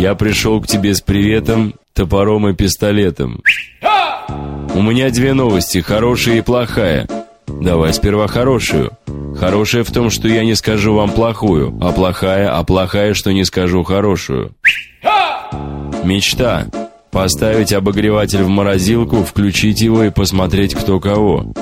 Я пришел к тебе с приветом, топором и пистолетом. У меня две новости, хорошая и плохая. Давай сперва хорошую. Хорошая в том, что я не скажу вам плохую, а плохая, а плохая, что не скажу хорошую. Мечта. Поставить обогреватель в морозилку, включить его и посмотреть кто кого.